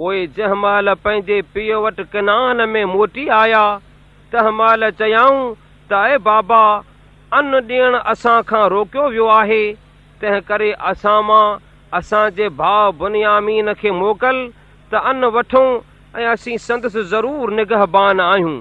پوءِ جنهن مهل پنهنجي پيءُ وٽ ڪنان ۾ موٽي آيا تنهن مهل چيائون ته ۽ بابا ان ڏيڻ اسان کان روڪيو ويو آهي. تنهن ڪري اسان مان اسان جي ڀاءُ بنيامين کي موڪل ته ان وٺون ۽ اسين سندس ضرور نگهبان آهيون.